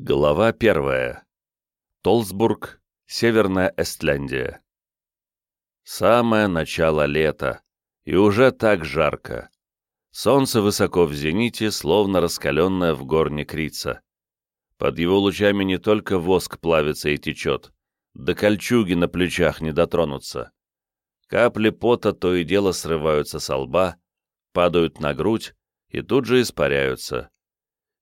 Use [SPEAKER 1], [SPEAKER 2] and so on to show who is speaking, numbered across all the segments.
[SPEAKER 1] Глава первая. Толсбург, Северная Эстляндия. Самое начало лета, и уже так жарко. Солнце высоко в зените, словно раскаленное в горне крица. Под его лучами не только воск плавится и течет, до кольчуги на плечах не дотронутся. Капли пота то и дело срываются со лба, падают на грудь и тут же испаряются.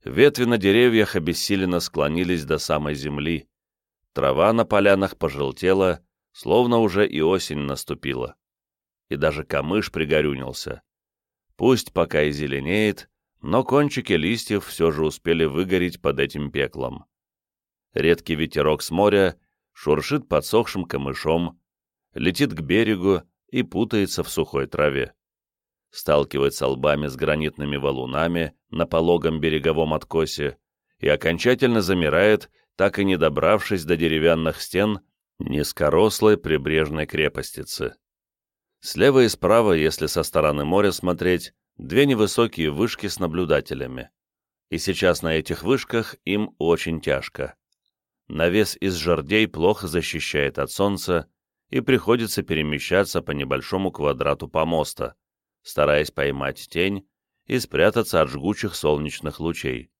[SPEAKER 1] Ветви на деревьях обессиленно склонились до самой земли. Трава на полянах пожелтела, словно уже и осень наступила. И даже камыш пригорюнился. Пусть пока и зеленеет, но кончики листьев все же успели выгореть под этим пеклом. Редкий ветерок с моря шуршит подсохшим камышом, летит к берегу и путается в сухой траве сталкивается лбами с гранитными валунами на пологом береговом откосе и окончательно замирает, так и не добравшись до деревянных стен низкорослой прибрежной крепостицы. Слева и справа, если со стороны моря смотреть, две невысокие вышки с наблюдателями. И сейчас на этих вышках им очень тяжко. Навес из жердей плохо защищает от солнца, и приходится перемещаться по небольшому квадрату помоста, стараясь поймать тень и спрятаться от жгучих солнечных лучей.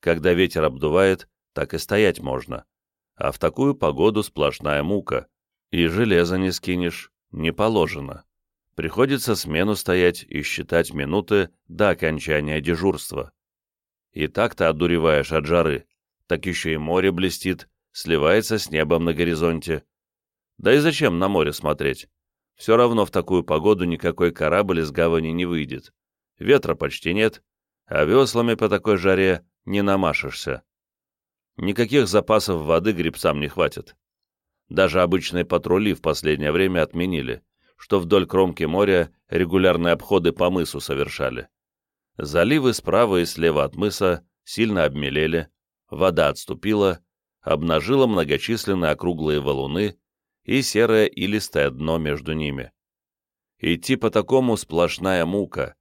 [SPEAKER 1] Когда ветер обдувает, так и стоять можно, а в такую погоду сплошная мука, и железо не скинешь, не положено. Приходится смену стоять и считать минуты до окончания дежурства. И так-то одуреваешь от жары, так еще и море блестит, сливается с небом на горизонте. Да и зачем на море смотреть? Все равно в такую погоду никакой корабль из гавани не выйдет. Ветра почти нет, а веслами по такой жаре не намашешься. Никаких запасов воды грибцам не хватит. Даже обычные патрули в последнее время отменили, что вдоль кромки моря регулярные обходы по мысу совершали. Заливы справа и слева от мыса сильно обмелели, вода отступила, обнажила многочисленные округлые валуны, и серое илистое дно между ними. Идти по такому сплошная мука,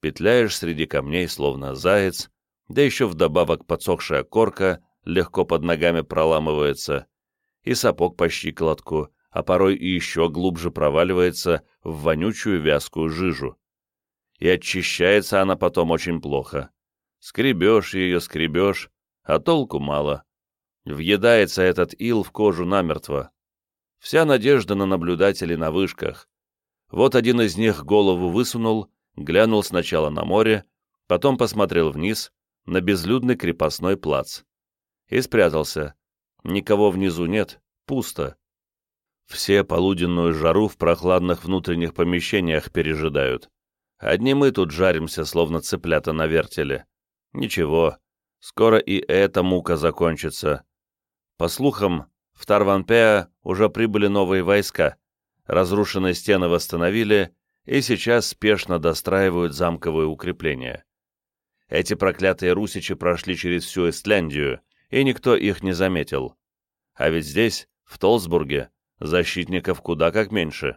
[SPEAKER 1] петляешь среди камней, словно заяц, да еще вдобавок подсохшая корка легко под ногами проламывается, и сапог по щиколотку, а порой и еще глубже проваливается в вонючую вязкую жижу. И очищается она потом очень плохо. Скребешь ее, скребешь, а толку мало. Въедается этот ил в кожу намертво. Вся надежда на наблюдателей на вышках. Вот один из них голову высунул, глянул сначала на море, потом посмотрел вниз, на безлюдный крепостной плац. И спрятался. Никого внизу нет, пусто. Все полуденную жару в прохладных внутренних помещениях пережидают. Одни мы тут жаримся, словно цыплята на вертеле. Ничего, скоро и эта мука закончится. По слухам, в Тарванпеа уже прибыли новые войска, разрушенные стены восстановили и сейчас спешно достраивают замковые укрепления. Эти проклятые русичи прошли через всю Эстляндию, и никто их не заметил. А ведь здесь, в Толсбурге, защитников куда как меньше.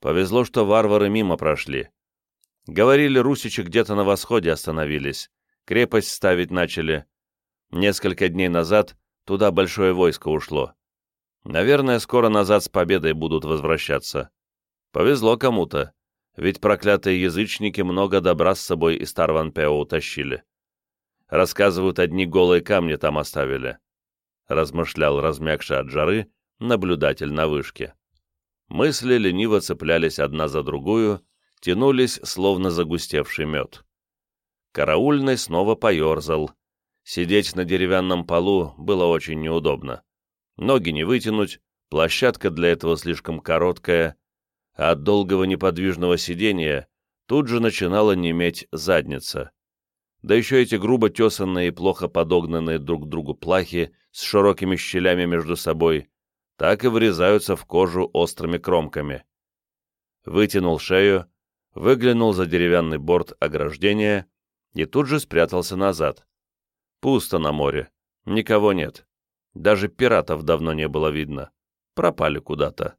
[SPEAKER 1] Повезло, что варвары мимо прошли. Говорили, русичи где-то на восходе остановились, крепость ставить начали. Несколько дней назад туда большое войско ушло. Наверное, скоро назад с победой будут возвращаться. Повезло кому-то, ведь проклятые язычники много добра с собой из Тарванпео утащили. Рассказывают, одни голые камни там оставили. Размышлял размягший от жары наблюдатель на вышке. Мысли лениво цеплялись одна за другую, тянулись, словно загустевший мед. Караульный снова поерзал. Сидеть на деревянном полу было очень неудобно. Ноги не вытянуть, площадка для этого слишком короткая, а от долгого неподвижного сидения тут же начинала неметь задница. Да еще эти грубо тесанные и плохо подогнанные друг к другу плахи с широкими щелями между собой так и врезаются в кожу острыми кромками. Вытянул шею, выглянул за деревянный борт ограждения и тут же спрятался назад. Пусто на море, никого нет. Даже пиратов давно не было видно. Пропали куда-то.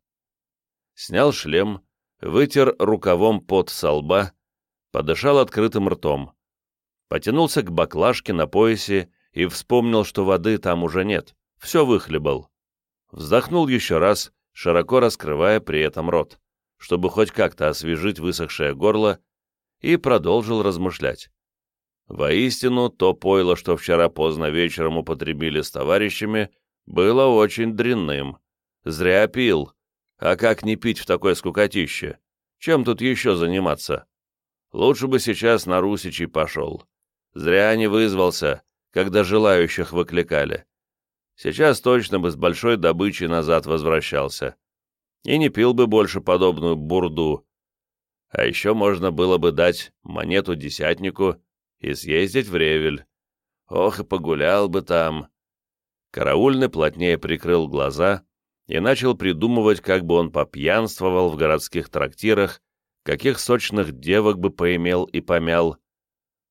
[SPEAKER 1] Снял шлем, вытер рукавом пот со лба, подышал открытым ртом. Потянулся к баклажке на поясе и вспомнил, что воды там уже нет, все выхлебал. Вздохнул еще раз, широко раскрывая при этом рот, чтобы хоть как-то освежить высохшее горло, и продолжил размышлять. Воистину, то пойло, что вчера поздно вечером употребили с товарищами, было очень дрянным. Зря пил. А как не пить в такое скукотище? Чем тут еще заниматься? Лучше бы сейчас на Русичи пошел. Зря не вызвался, когда желающих выкликали. Сейчас точно бы с большой добычей назад возвращался. И не пил бы больше подобную бурду. А еще можно было бы дать монету десятнику и съездить в Ревель. Ох, и погулял бы там. Караульный плотнее прикрыл глаза и начал придумывать, как бы он попьянствовал в городских трактирах, каких сочных девок бы поимел и помял.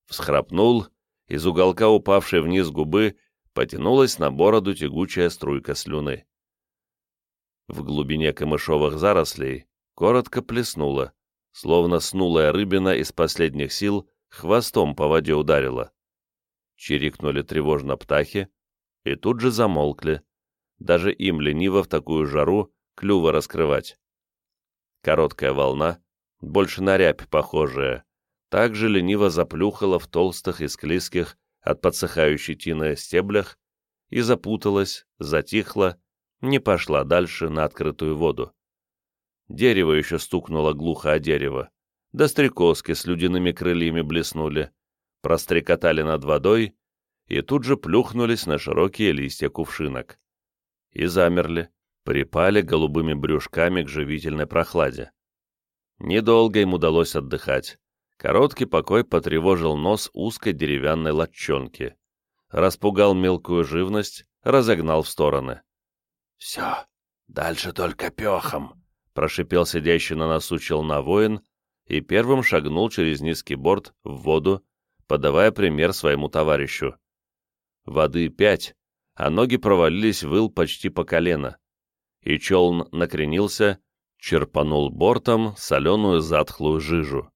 [SPEAKER 1] Всхрапнул, из уголка упавшей вниз губы потянулась на бороду тягучая струйка слюны. В глубине камышовых зарослей коротко плеснула, словно снулая рыбина из последних сил хвостом по воде ударила. Чирикнули тревожно птахи и тут же замолкли. Даже им лениво в такую жару клюва раскрывать. Короткая волна, больше на рябь похожая, также лениво заплюхала в толстых и склизких от подсыхающей тины стеблях и запуталась, затихла, не пошла дальше на открытую воду. Дерево еще стукнуло глухо о дерево да стрекозки с людяными крыльями блеснули, прострекотали над водой и тут же плюхнулись на широкие листья кувшинок. И замерли, припали голубыми брюшками к живительной прохладе. Недолго им удалось отдыхать. Короткий покой потревожил нос узкой деревянной латчонки. Распугал мелкую живность, разогнал в стороны. «Все, дальше только пехом», — прошипел сидящий на носу челна воин, и первым шагнул через низкий борт в воду, подавая пример своему товарищу. Воды пять, а ноги провалились в почти по колено, и челн накренился, черпанул бортом соленую затхлую жижу.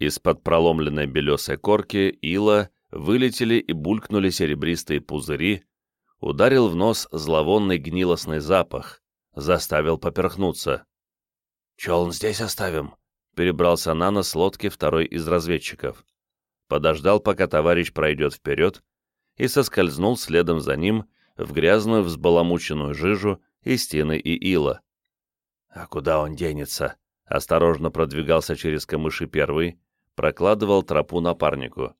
[SPEAKER 1] Из-под проломленной белесой корки ила вылетели и булькнули серебристые пузыри, ударил в нос зловонный гнилостный запах, заставил поперхнуться. «Челн здесь оставим?» Перебрался на нос лодки второй из разведчиков. Подождал, пока товарищ пройдет вперед, и соскользнул следом за ним в грязную взбаламученную жижу и стены и ила. «А куда он денется?» Осторожно продвигался через камыши первый, прокладывал тропу напарнику.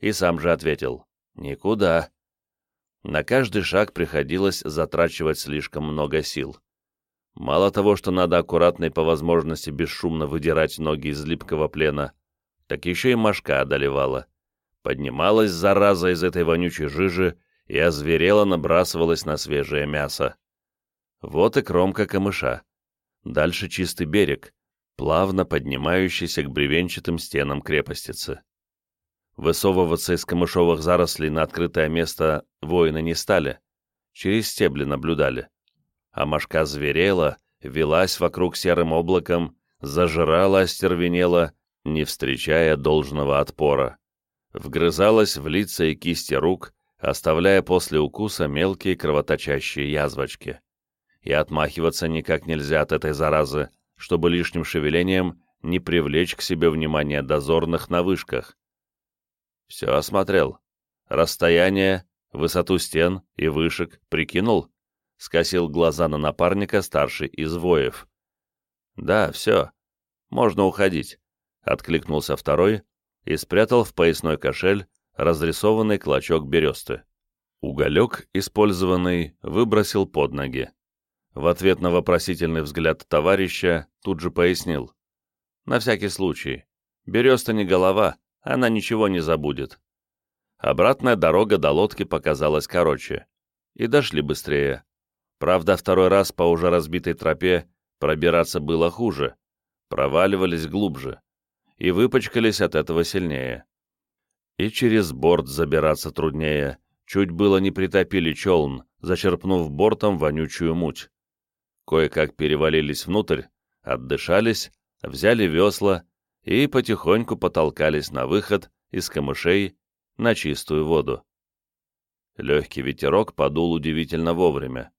[SPEAKER 1] И сам же ответил «Никуда». На каждый шаг приходилось затрачивать слишком много сил. Мало того, что надо аккуратно и по возможности бесшумно выдирать ноги из липкого плена, так еще и мошка одолевала. Поднималась зараза из этой вонючей жижи и озверела набрасывалась на свежее мясо. Вот и кромка камыша. Дальше чистый берег, плавно поднимающийся к бревенчатым стенам крепостицы. Высовываться из камышовых зарослей на открытое место воины не стали, через стебли наблюдали а мошка зверела, велась вокруг серым облаком, зажирала, остервенела, не встречая должного отпора. Вгрызалась в лица и кисти рук, оставляя после укуса мелкие кровоточащие язвочки. И отмахиваться никак нельзя от этой заразы, чтобы лишним шевелением не привлечь к себе внимание дозорных на вышках. Все осмотрел. Расстояние, высоту стен и вышек прикинул скосил глаза на напарника старший из воев. «Да, все, можно уходить», — откликнулся второй и спрятал в поясной кошель разрисованный клочок бересты. Уголек, использованный, выбросил под ноги. В ответ на вопросительный взгляд товарища тут же пояснил. «На всякий случай. Береста не голова, она ничего не забудет». Обратная дорога до лодки показалась короче. И дошли быстрее. Правда, второй раз по уже разбитой тропе пробираться было хуже, проваливались глубже и выпачкались от этого сильнее. И через борт забираться труднее, чуть было не притопили челн, зачерпнув бортом вонючую муть. Кое-как перевалились внутрь, отдышались, взяли весла и потихоньку потолкались на выход из камышей на чистую воду. Легкий ветерок подул удивительно вовремя.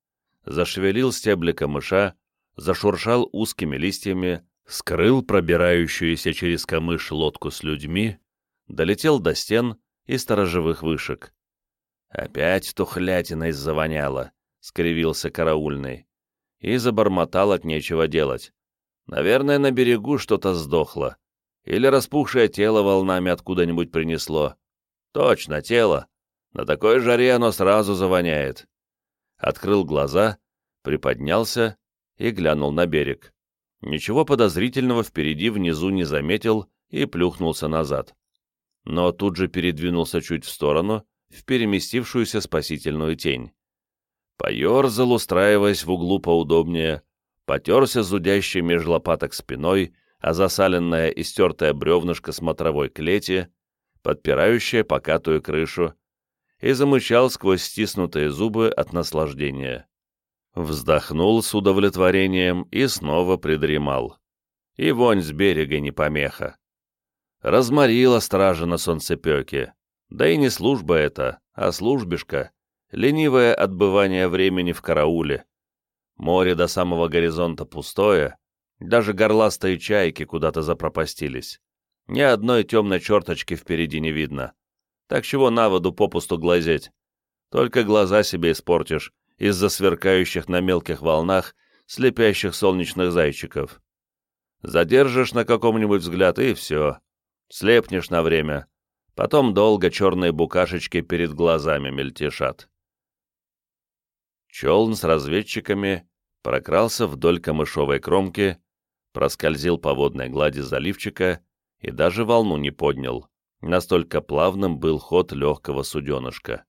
[SPEAKER 1] Зашевелил стебли камыша, зашуршал узкими листьями, скрыл пробирающуюся через камыш лодку с людьми, долетел до стен и сторожевых вышек. «Опять тухлятиной завоняло», — скривился караульный. И забормотал от нечего делать. «Наверное, на берегу что-то сдохло. Или распухшее тело волнами откуда-нибудь принесло. Точно, тело. На такой жаре оно сразу завоняет». Открыл глаза, приподнялся и глянул на берег. Ничего подозрительного впереди внизу не заметил и плюхнулся назад. Но тут же передвинулся чуть в сторону, в переместившуюся спасительную тень. Поерзал, устраиваясь в углу поудобнее, потерся зудящей меж лопаток спиной, а засаленное и стертое бревнышко смотровой клети, подпирающее покатую крышу, и замычал сквозь стиснутые зубы от наслаждения. Вздохнул с удовлетворением и снова придремал. И вонь с берега не помеха. Разморила стража на солнцепеке. Да и не служба это, а службишка. Ленивое отбывание времени в карауле. Море до самого горизонта пустое, даже горластые чайки куда-то запропастились. Ни одной темной черточки впереди не видно. Так чего на воду попусту глазеть? Только глаза себе испортишь, из-за сверкающих на мелких волнах слепящих солнечных зайчиков. Задержишь на каком-нибудь взгляд, и все. Слепнешь на время. Потом долго черные букашечки перед глазами мельтешат. Челн с разведчиками прокрался вдоль камышовой кромки, проскользил по водной глади заливчика и даже волну не поднял. Настолько плавным был ход легкого суденышка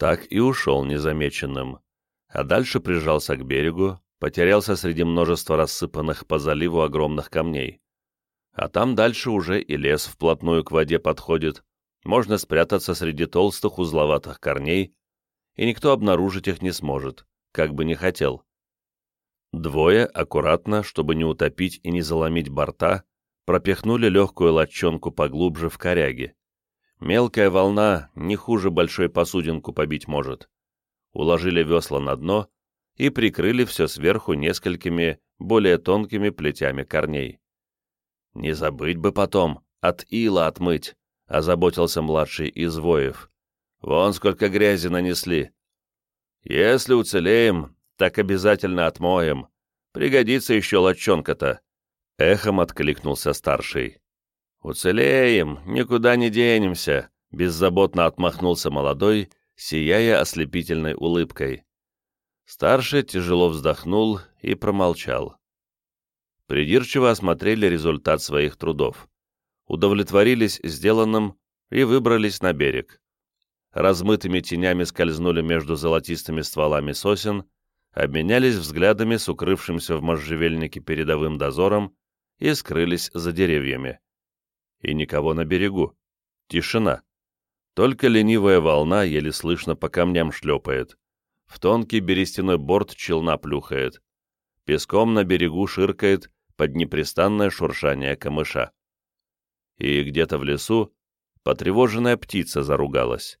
[SPEAKER 1] так и ушел незамеченным, а дальше прижался к берегу, потерялся среди множества рассыпанных по заливу огромных камней. А там дальше уже и лес вплотную к воде подходит, можно спрятаться среди толстых узловатых корней, и никто обнаружить их не сможет, как бы не хотел. Двое, аккуратно, чтобы не утопить и не заломить борта, пропихнули легкую лодчонку поглубже в коряги. Мелкая волна не хуже большой посудинку побить может. Уложили весла на дно и прикрыли все сверху несколькими более тонкими плетями корней. «Не забыть бы потом, от ила отмыть», — озаботился младший из воев. «Вон сколько грязи нанесли. Если уцелеем, так обязательно отмоем. Пригодится еще лочонка-то», — эхом откликнулся старший. «Уцелеем, никуда не денемся», — беззаботно отмахнулся молодой, сияя ослепительной улыбкой. Старший тяжело вздохнул и промолчал. Придирчиво осмотрели результат своих трудов. Удовлетворились сделанным и выбрались на берег. Размытыми тенями скользнули между золотистыми стволами сосен, обменялись взглядами с укрывшимся в можжевельнике передовым дозором и скрылись за деревьями и никого на берегу. Тишина. Только ленивая волна еле слышно по камням шлепает. В тонкий берестяной борт челна плюхает. Песком на берегу ширкает под непрестанное шуршание камыша. И где-то в лесу потревоженная птица заругалась.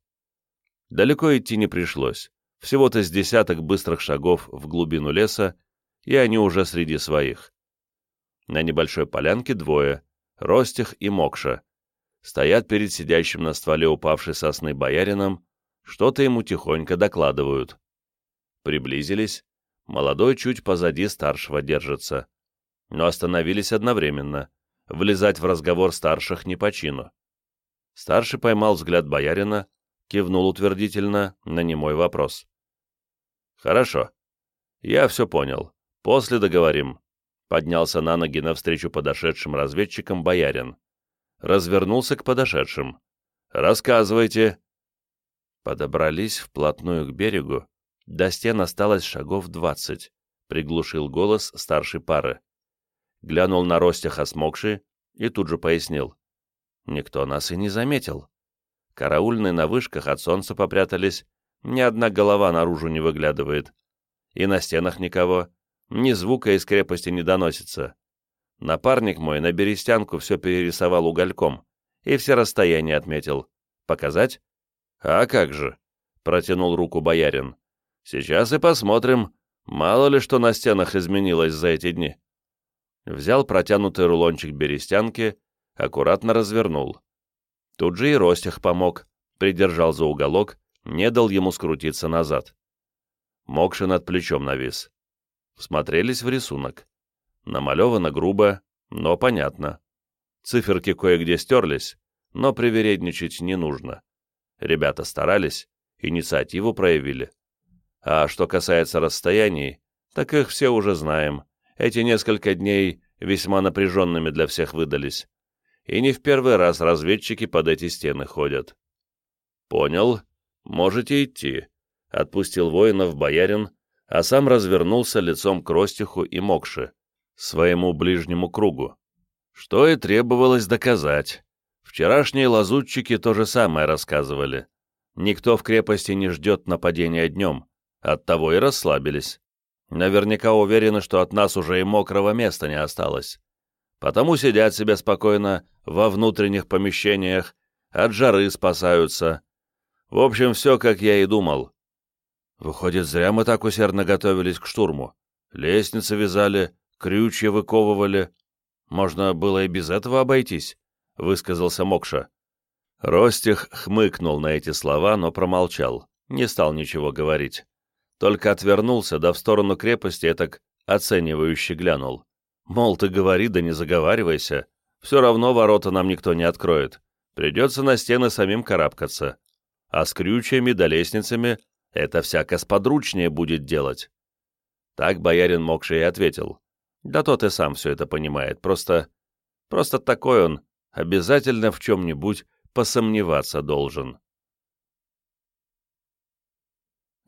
[SPEAKER 1] Далеко идти не пришлось. Всего-то с десяток быстрых шагов в глубину леса, и они уже среди своих. На небольшой полянке двое, Ростих и Мокша. Стоят перед сидящим на стволе упавшей сосны боярином, что-то ему тихонько докладывают. Приблизились, молодой чуть позади старшего держится. Но остановились одновременно, влезать в разговор старших не по чину. Старший поймал взгляд боярина, кивнул утвердительно на немой вопрос. «Хорошо. Я все понял. После договорим. Поднялся на ноги навстречу подошедшим разведчикам боярин. Развернулся к подошедшим. «Рассказывайте!» Подобрались вплотную к берегу. До стен осталось шагов двадцать. Приглушил голос старшей пары. Глянул на Ростях осмокший и тут же пояснил. Никто нас и не заметил. Караульные на вышках от солнца попрятались, ни одна голова наружу не выглядывает. И на стенах никого, ни звука из крепости не доносится. Напарник мой на берестянку все перерисовал угольком и все расстояния отметил. Показать? А как же? — протянул руку боярин. «Сейчас и посмотрим, мало ли что на стенах изменилось за эти дни». Взял протянутый рулончик берестянки, аккуратно развернул. Тут же и Ростих помог, придержал за уголок, не дал ему скрутиться назад. Мокши над плечом навис. Всмотрелись в рисунок. Намалевано грубо, но понятно. Циферки кое-где стерлись, но привередничать не нужно. Ребята старались, инициативу проявили. А что касается расстояний, так их все уже знаем. Эти несколько дней весьма напряженными для всех выдались и не в первый раз разведчики под эти стены ходят. «Понял. Можете идти», — отпустил воинов боярин, а сам развернулся лицом к Ростиху и Мокше, своему ближнему кругу. Что и требовалось доказать. Вчерашние лазутчики то же самое рассказывали. Никто в крепости не ждет нападения днем, оттого и расслабились. Наверняка уверены, что от нас уже и мокрого места не осталось потому сидят себе спокойно во внутренних помещениях, от жары спасаются. В общем, все, как я и думал. Выходит, зря мы так усердно готовились к штурму. Лестницы вязали, крючья выковывали. Можно было и без этого обойтись, — высказался Мокша. Ростих хмыкнул на эти слова, но промолчал, не стал ничего говорить. Только отвернулся, да в сторону крепости так оценивающе глянул. Мол, ты говори, да не заговаривайся. Все равно ворота нам никто не откроет. Придется на стены самим карабкаться. А с крючьями да лестницами это всяко сподручнее будет делать. Так боярин Мокши и ответил. Да тот и сам все это понимает, просто... Просто такой он, обязательно в чем-нибудь посомневаться должен.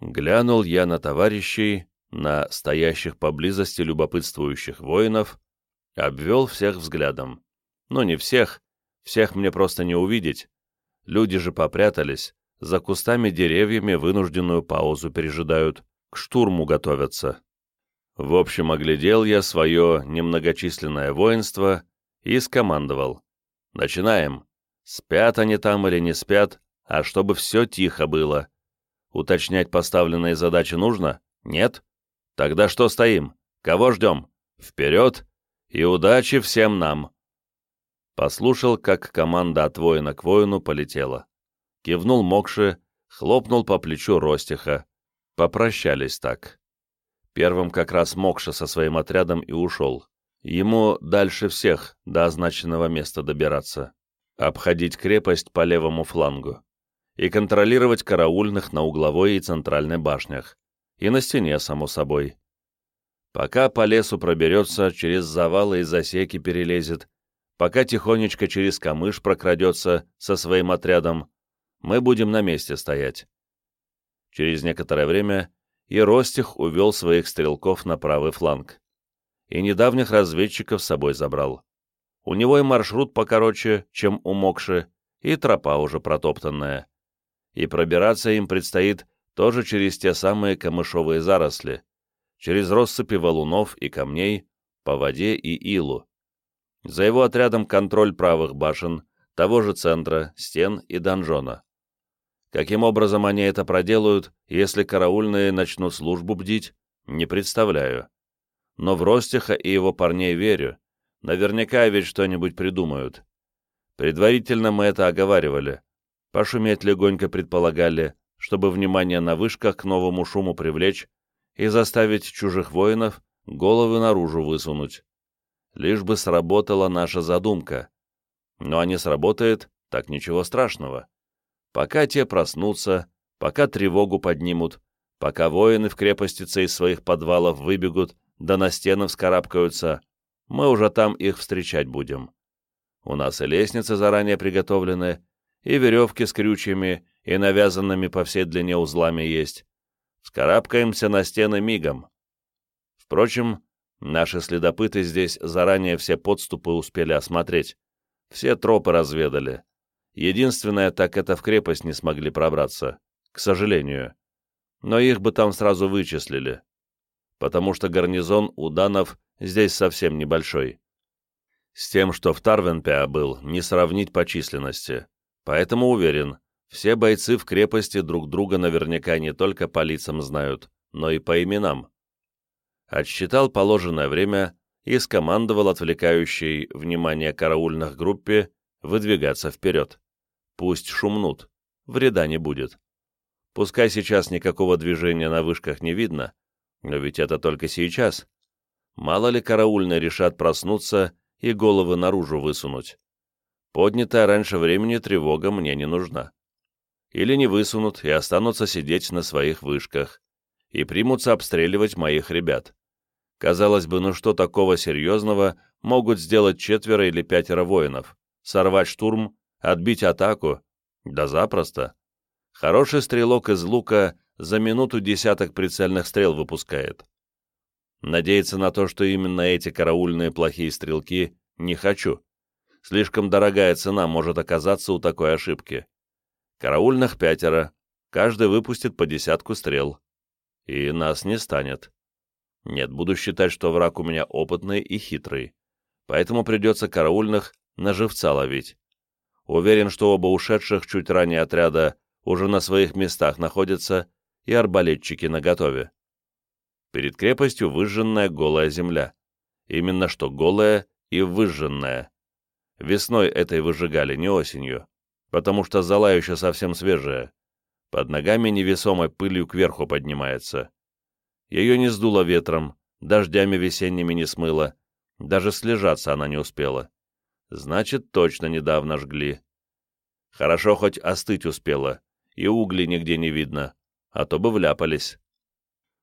[SPEAKER 1] Глянул я на товарищей, на стоящих поблизости любопытствующих воинов, обвел всех взглядом. Ну, не всех, всех мне просто не увидеть. Люди же попрятались, за кустами деревьями вынужденную паузу пережидают, к штурму готовятся. В общем, оглядел я свое немногочисленное воинство и скомандовал. Начинаем. Спят они там или не спят, а чтобы все тихо было. Уточнять поставленные задачи нужно? Нет? Тогда что стоим? Кого ждем? Вперед! И удачи всем нам!» Послушал, как команда от воина к воину полетела. Кивнул Мокши, хлопнул по плечу Ростиха. Попрощались так. Первым как раз Мокша со своим отрядом и ушел. Ему дальше всех до означенного места добираться. Обходить крепость по левому флангу. И контролировать караульных на угловой и центральной башнях и на стене, само собой. Пока по лесу проберется, через завалы и засеки перелезет, пока тихонечко через камыш прокрадется со своим отрядом, мы будем на месте стоять. Через некоторое время и Ростих увел своих стрелков на правый фланг. И недавних разведчиков с собой забрал. У него и маршрут покороче, чем у Мокши, и тропа уже протоптанная. И пробираться им предстоит тоже через те самые камышовые заросли, через россыпи валунов и камней, по воде и илу. За его отрядом контроль правых башен, того же центра, стен и донжона. Каким образом они это проделают, если караульные начнут службу бдить, не представляю. Но в Ростиха и его парней верю. Наверняка ведь что-нибудь придумают. Предварительно мы это оговаривали. Пошуметь легонько предполагали, чтобы внимание на вышках к новому шуму привлечь и заставить чужих воинов головы наружу высунуть. Лишь бы сработала наша задумка. Но а не сработает, так ничего страшного. Пока те проснутся, пока тревогу поднимут, пока воины в крепостице из своих подвалов выбегут, да на стены вскарабкаются, мы уже там их встречать будем. У нас и лестницы заранее приготовлены, и веревки с крючьями, и навязанными по всей длине узлами есть. Скарабкаемся на стены мигом. Впрочем, наши следопыты здесь заранее все подступы успели осмотреть. Все тропы разведали. Единственное, так это в крепость не смогли пробраться, к сожалению. Но их бы там сразу вычислили, потому что гарнизон у данов здесь совсем небольшой. С тем, что в Тарвенпеа был, не сравнить по численности. Поэтому уверен, Все бойцы в крепости друг друга наверняка не только по лицам знают, но и по именам. Отсчитал положенное время и скомандовал отвлекающей внимание караульных группе выдвигаться вперед. Пусть шумнут, вреда не будет. Пускай сейчас никакого движения на вышках не видно, но ведь это только сейчас. Мало ли караульные решат проснуться и головы наружу высунуть. Поднятая раньше времени тревога мне не нужна. Или не высунут и останутся сидеть на своих вышках, и примутся обстреливать моих ребят. Казалось бы, ну что такого серьезного могут сделать четверо или пятеро воинов? Сорвать штурм, отбить атаку? Да запросто. Хороший стрелок из лука за минуту десяток прицельных стрел выпускает. Надеяться на то, что именно эти караульные плохие стрелки, не хочу. Слишком дорогая цена может оказаться у такой ошибки. Караульных пятеро, каждый выпустит по десятку стрел. И нас не станет. Нет, буду считать, что враг у меня опытный и хитрый. Поэтому придется караульных на живца ловить. Уверен, что оба ушедших чуть ранее отряда уже на своих местах находятся и арбалетчики наготове. Перед крепостью выжженная голая земля. Именно что голая и выжженная. Весной этой выжигали, не осенью, потому что зола еще совсем свежая. Под ногами невесомой пылью кверху поднимается. Ее не сдуло ветром, дождями весенними не смыло, даже слежаться она не успела. Значит, точно недавно жгли. Хорошо хоть остыть успела, и угли нигде не видно, а то бы вляпались.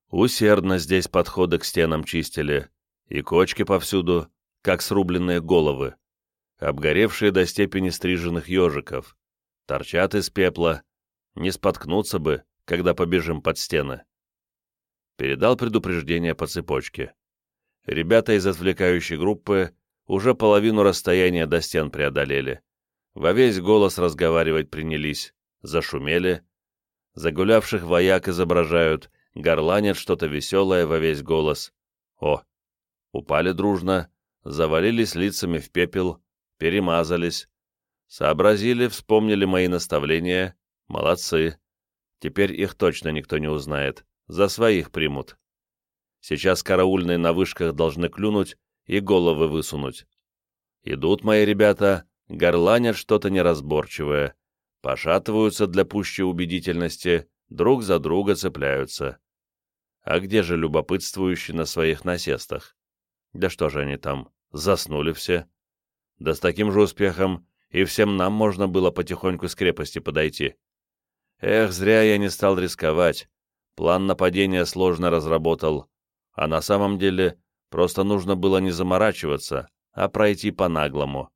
[SPEAKER 1] Усердно здесь подходы к стенам чистили, и кочки повсюду, как срубленные головы, обгоревшие до степени стриженных ежиков, торчат из пепла, не споткнуться бы, когда побежим под стены. Передал предупреждение по цепочке. Ребята из отвлекающей группы уже половину расстояния до стен преодолели. Во весь голос разговаривать принялись, зашумели. Загулявших вояк изображают, горланят что-то веселое во весь голос. О! Упали дружно, завалились лицами в пепел, перемазались. Сообразили, вспомнили мои наставления. Молодцы. Теперь их точно никто не узнает. За своих примут. Сейчас караульные на вышках должны клюнуть и головы высунуть. Идут мои ребята, горланят что-то неразборчивое, пошатываются для пущей убедительности, друг за друга цепляются. А где же любопытствующие на своих насестах? Да что же они там, заснули все? Да с таким же успехом и всем нам можно было потихоньку с крепости подойти. Эх, зря я не стал рисковать. План нападения сложно разработал, а на самом деле просто нужно было не заморачиваться, а пройти по-наглому.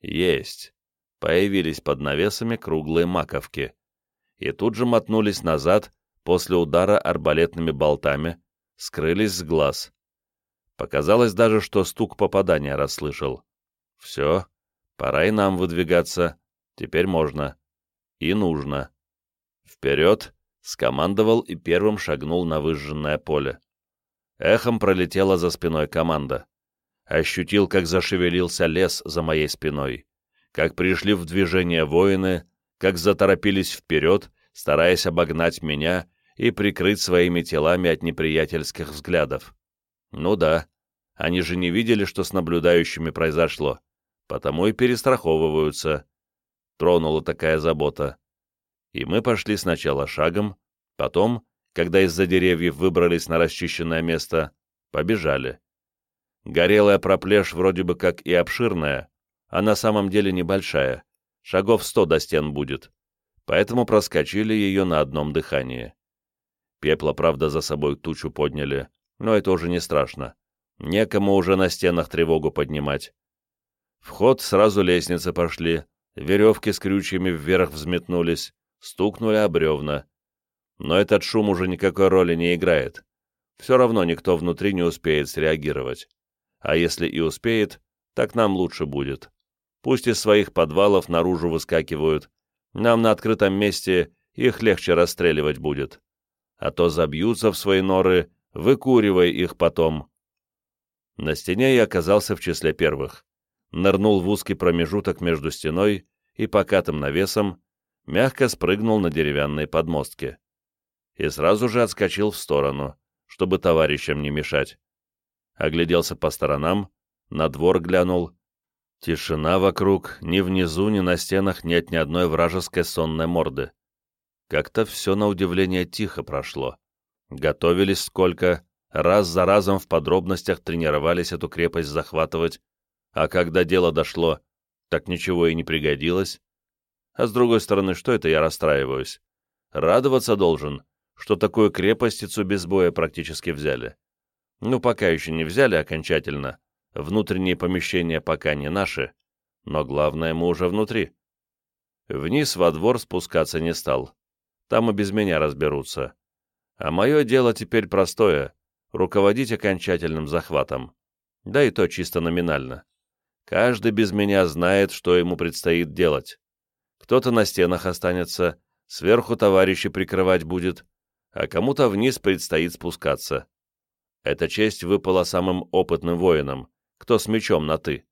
[SPEAKER 1] Есть. Появились под навесами круглые маковки. И тут же мотнулись назад после удара арбалетными болтами, скрылись с глаз. Показалось даже, что стук попадания расслышал. Все, пора и нам выдвигаться. Теперь можно. И нужно. Вперед, скомандовал и первым шагнул на выжженное поле. Эхом пролетела за спиной команда. Ощутил, как зашевелился лес за моей спиной, как пришли в движение воины, как заторопились вперед, стараясь обогнать меня и прикрыть своими телами от неприятельских взглядов. Ну да, они же не видели, что с наблюдающими произошло потому и перестраховываются. Тронула такая забота. И мы пошли сначала шагом, потом, когда из-за деревьев выбрались на расчищенное место, побежали. Горелая проплешь вроде бы как и обширная, а на самом деле небольшая, шагов сто до стен будет, поэтому проскочили ее на одном дыхании. Пепла, правда, за собой тучу подняли, но это уже не страшно. Некому уже на стенах тревогу поднимать. В ход сразу лестницы пошли, веревки с крючьями вверх взметнулись, стукнули об бревна. Но этот шум уже никакой роли не играет. Все равно никто внутри не успеет среагировать. А если и успеет, так нам лучше будет. Пусть из своих подвалов наружу выскакивают. Нам на открытом месте их легче расстреливать будет. А то забьются в свои норы, выкуривая их потом. На стене я оказался в числе первых нырнул в узкий промежуток между стеной и покатым навесом, мягко спрыгнул на деревянные подмостки и сразу же отскочил в сторону, чтобы товарищам не мешать. Огляделся по сторонам, на двор глянул. Тишина вокруг, ни внизу, ни на стенах нет ни одной вражеской сонной морды. Как-то все на удивление тихо прошло. Готовились сколько, раз за разом в подробностях тренировались эту крепость захватывать, а когда дело дошло, так ничего и не пригодилось. А с другой стороны, что это я расстраиваюсь? Радоваться должен, что такую крепостицу без боя практически взяли. Ну, пока еще не взяли окончательно. Внутренние помещения пока не наши, но главное, мы уже внутри. Вниз во двор спускаться не стал. Там и без меня разберутся. А мое дело теперь простое — руководить окончательным захватом. Да и то чисто номинально. Каждый без меня знает, что ему предстоит делать. Кто-то на стенах останется, сверху товарищи прикрывать будет, а кому-то вниз предстоит спускаться. Эта честь выпала самым опытным воинам, кто с мечом на «ты».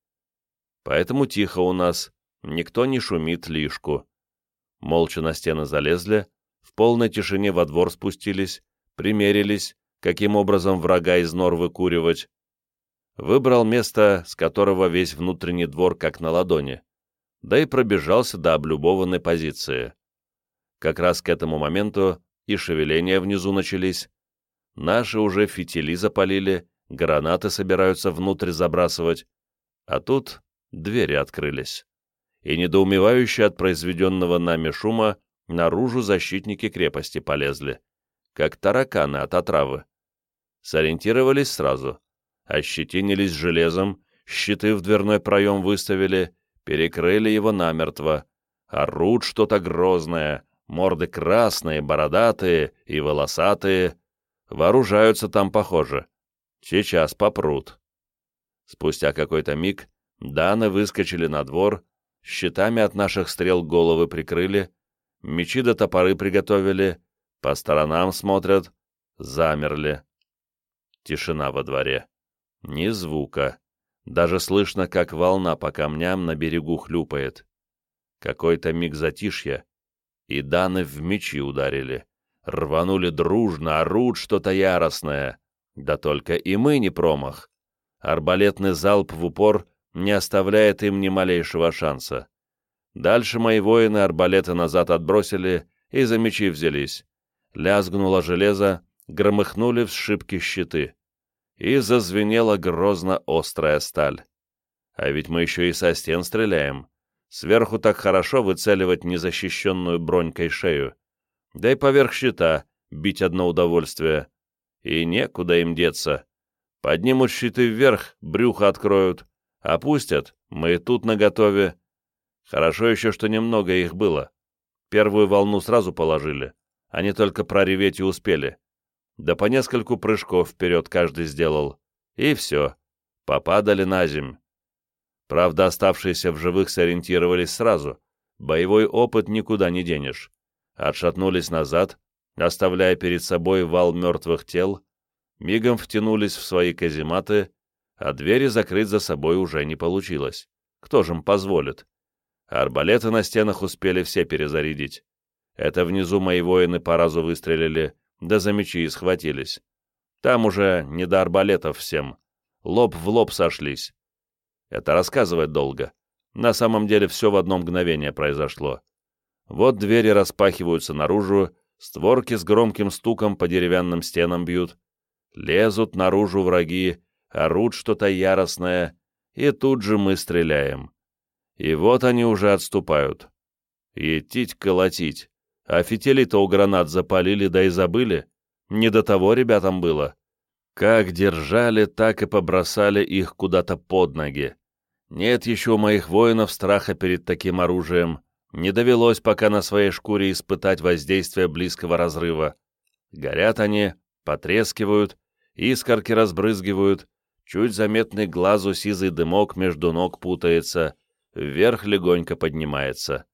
[SPEAKER 1] Поэтому тихо у нас, никто не шумит лишку. Молча на стены залезли, в полной тишине во двор спустились, примерились, каким образом врага из нор выкуривать. Выбрал место, с которого весь внутренний двор как на ладони, да и пробежался до облюбованной позиции. Как раз к этому моменту и шевеления внизу начались. Наши уже фитили запалили, гранаты собираются внутрь забрасывать, а тут двери открылись. И недоумевающие от произведенного нами шума наружу защитники крепости полезли, как тараканы от отравы. Сориентировались сразу, ощетинились железом, щиты в дверной проем выставили, перекрыли его намертво. Орут что-то грозное, морды красные, бородатые и волосатые. Вооружаются там, похоже. Сейчас попрут. Спустя какой-то миг Даны выскочили на двор, щитами от наших стрел головы прикрыли, мечи до топоры приготовили, по сторонам смотрят, замерли. Тишина во дворе. Ни звука. Даже слышно, как волна по камням на берегу хлюпает. Какой-то миг затишья, и Даны в мечи ударили. Рванули дружно, орут что-то яростное. Да только и мы не промах. Арбалетный залп в упор не оставляет им ни малейшего шанса. Дальше мои воины арбалеты назад отбросили и за мечи взялись. Лязгнуло железо, громыхнули в сшибки щиты. И зазвенела грозно острая сталь. А ведь мы еще и со стен стреляем. Сверху так хорошо выцеливать незащищенную бронькой шею. Да и поверх щита бить одно удовольствие. И некуда им деться. Поднимут щиты вверх, брюхо откроют. Опустят, мы и тут наготове. Хорошо еще, что немного их было. Первую волну сразу положили. Они только прореветь и успели. Да по нескольку прыжков вперед каждый сделал. И все. Попадали на земь. Правда, оставшиеся в живых сориентировались сразу. Боевой опыт никуда не денешь. Отшатнулись назад, оставляя перед собой вал мертвых тел, мигом втянулись в свои казематы, а двери закрыть за собой уже не получилось. Кто же им позволит? Арбалеты на стенах успели все перезарядить. Это внизу мои воины по разу выстрелили, да за мечи и схватились. Там уже не до арбалетов всем. Лоб в лоб сошлись. Это рассказывать долго. На самом деле все в одно мгновение произошло. Вот двери распахиваются наружу, створки с громким стуком по деревянным стенам бьют. Лезут наружу враги, орут что-то яростное, и тут же мы стреляем. И вот они уже отступают. Етить колотить. А фитили-то у гранат запалили, да и забыли. Не до того ребятам было. Как держали, так и побросали их куда-то под ноги. Нет еще у моих воинов страха перед таким оружием. Не довелось пока на своей шкуре испытать воздействие близкого разрыва. Горят они, потрескивают, искорки разбрызгивают, чуть заметный глазу сизый дымок между ног путается, вверх легонько поднимается.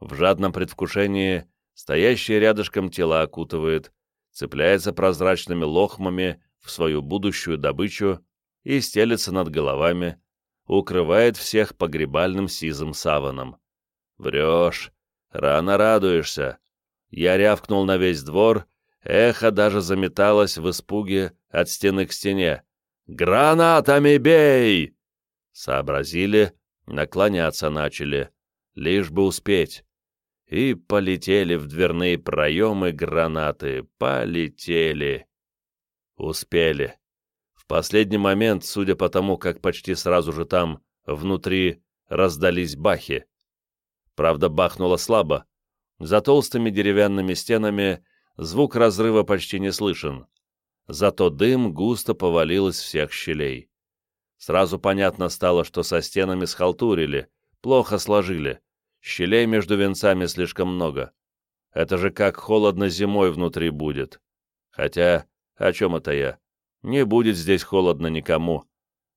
[SPEAKER 1] В жадном предвкушении стоящие рядышком тела окутывает, цепляется прозрачными лохмами в свою будущую добычу и стелется над головами, укрывает всех погребальным сизым саваном. Врешь. Рано радуешься. Я рявкнул на весь двор, эхо даже заметалось в испуге от стены к стене. «Гранатами бей!» Сообразили, наклоняться начали, лишь бы успеть. И полетели в дверные проемы гранаты, полетели. Успели. В последний момент, судя по тому, как почти сразу же там, внутри, раздались бахи. Правда, бахнуло слабо. За толстыми деревянными стенами звук разрыва почти не слышен. Зато дым густо повалил из всех щелей. Сразу понятно стало, что со стенами схалтурили, плохо сложили. Щелей между венцами слишком много. Это же как холодно зимой внутри будет. Хотя, о чем это я? Не будет здесь холодно никому,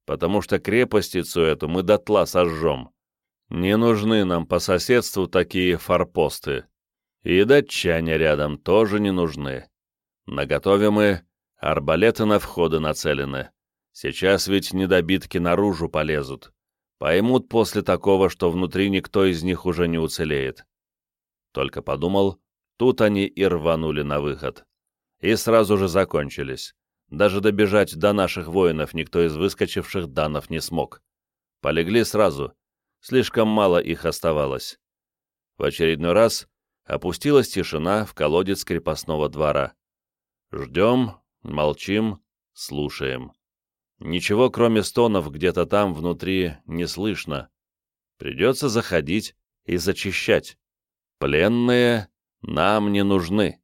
[SPEAKER 1] потому что крепостицу эту мы дотла сожжем. Не нужны нам по соседству такие форпосты. И датчане рядом тоже не нужны. Наготове мы, арбалеты на входы нацелены. Сейчас ведь недобитки наружу полезут. Поймут после такого, что внутри никто из них уже не уцелеет. Только подумал, тут они и рванули на выход. И сразу же закончились. Даже добежать до наших воинов никто из выскочивших данов не смог. Полегли сразу, слишком мало их оставалось. В очередной раз опустилась тишина в колодец крепостного двора. Ждем, молчим, слушаем. Ничего, кроме стонов, где-то там внутри не слышно. Придется заходить и зачищать. Пленные нам не нужны.